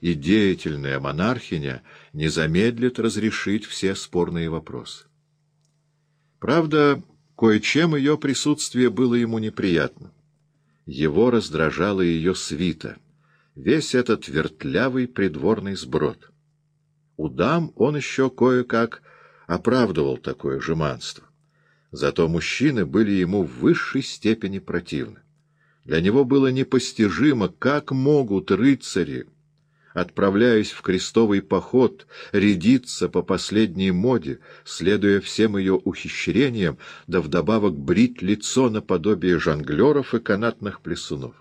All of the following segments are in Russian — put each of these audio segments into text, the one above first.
и деятельная монархиня не замедлит разрешить все спорные вопросы. Правда, кое-чем ее присутствие было ему неприятно. Его раздражала ее свита, весь этот вертлявый придворный сброд. У дам он еще кое-как оправдывал такое жеманство. Зато мужчины были ему в высшей степени противны. Для него было непостижимо, как могут рыцари, отправляясь в крестовый поход, рядиться по последней моде, следуя всем ее ухищрениям, да вдобавок брить лицо наподобие жонглеров и канатных плесунов.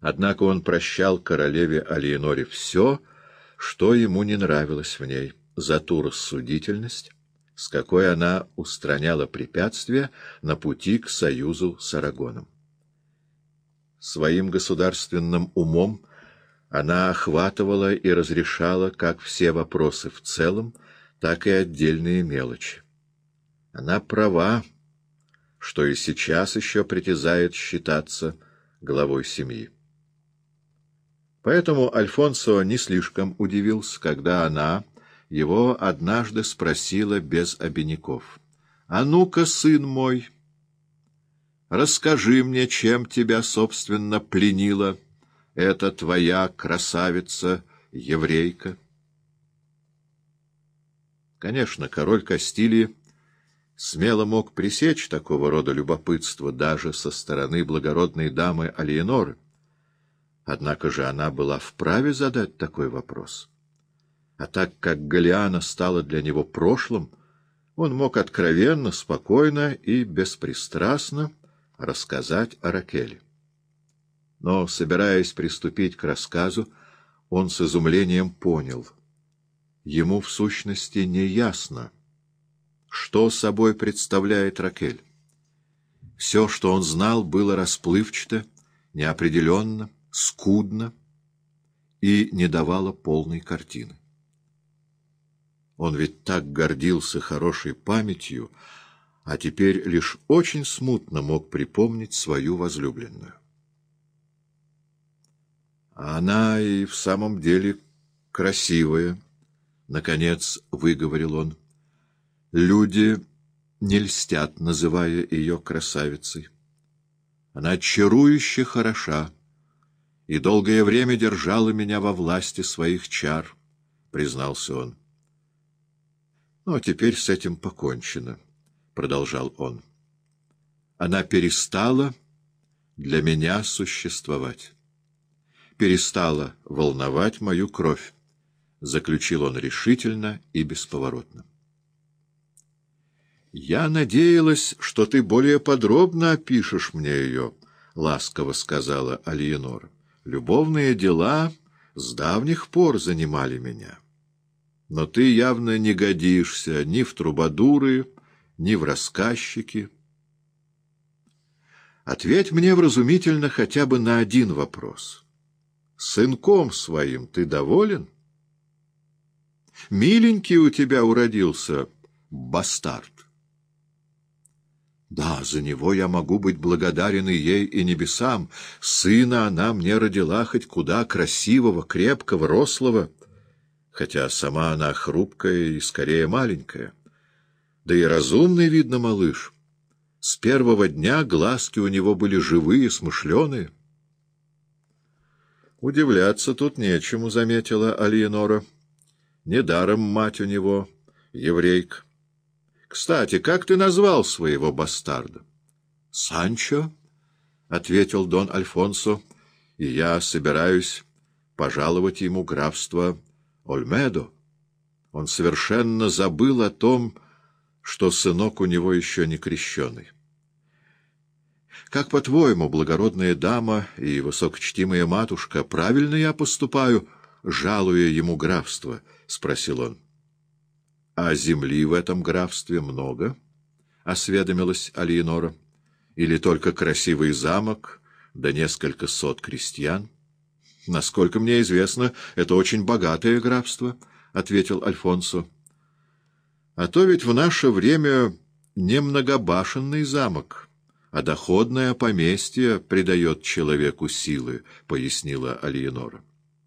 Однако он прощал королеве Алиеноре все, что ему не нравилось в ней, за ту рассудительность, с какой она устраняла препятствия на пути к союзу с Арагоном. Своим государственным умом она охватывала и разрешала как все вопросы в целом, так и отдельные мелочи. Она права, что и сейчас еще притязает считаться главой семьи. Поэтому Альфонсо не слишком удивился, когда она его однажды спросила без обиняков. — А ну-ка, сын мой, расскажи мне, чем тебя, собственно, пленила эта твоя красавица-еврейка? Конечно, король Кастилии смело мог пресечь такого рода любопытство даже со стороны благородной дамы Алиеноры. Однако же она была вправе задать такой вопрос — а так как Галиана стала для него прошлым, он мог откровенно, спокойно и беспристрастно рассказать о Ракеле. Но, собираясь приступить к рассказу, он с изумлением понял. Ему, в сущности, не ясно, что собой представляет Ракель. Все, что он знал, было расплывчато, неопределенно, скудно и не давало полной картины. Он ведь так гордился хорошей памятью, а теперь лишь очень смутно мог припомнить свою возлюбленную. А она и в самом деле красивая, — наконец выговорил он. Люди не льстят, называя ее красавицей. Она чарующе хороша и долгое время держала меня во власти своих чар, — признался он. Но теперь с этим покончено, — продолжал он. Она перестала для меня существовать. Перестала волновать мою кровь, — заключил он решительно и бесповоротно. «Я надеялась, что ты более подробно опишешь мне ее», — ласково сказала Алиенора. «Любовные дела с давних пор занимали меня» но ты явно не годишься ни в трубадуры, ни в рассказчики. Ответь мне вразумительно хотя бы на один вопрос. Сынком своим ты доволен? Миленький у тебя уродился бастард. Да, за него я могу быть благодарен и ей, и небесам. Сына она мне родила хоть куда красивого, крепкого, рослого — хотя сама она хрупкая и скорее маленькая. Да и разумный, видно, малыш. С первого дня глазки у него были живые, смышленые. Удивляться тут нечему, — заметила Алиенора. Недаром мать у него еврейка. Кстати, как ты назвал своего бастарда? — Санчо, — ответил Дон Альфонсо, — и я собираюсь пожаловать ему графство Ольмедо. Он совершенно забыл о том, что сынок у него еще не крещеный. «Как, по-твоему, благородная дама и высокочтимая матушка, правильно я поступаю, жалуя ему графство?» — спросил он. «А земли в этом графстве много?» — осведомилась Алиенора. «Или только красивый замок, да несколько сот крестьян?» Насколько мне известно, это очень богатое графство, — ответил Альфонсо. — а то ведь в наше время не многобашенный замок, а доходное поместье придает человеку силы, — пояснила Алиенора.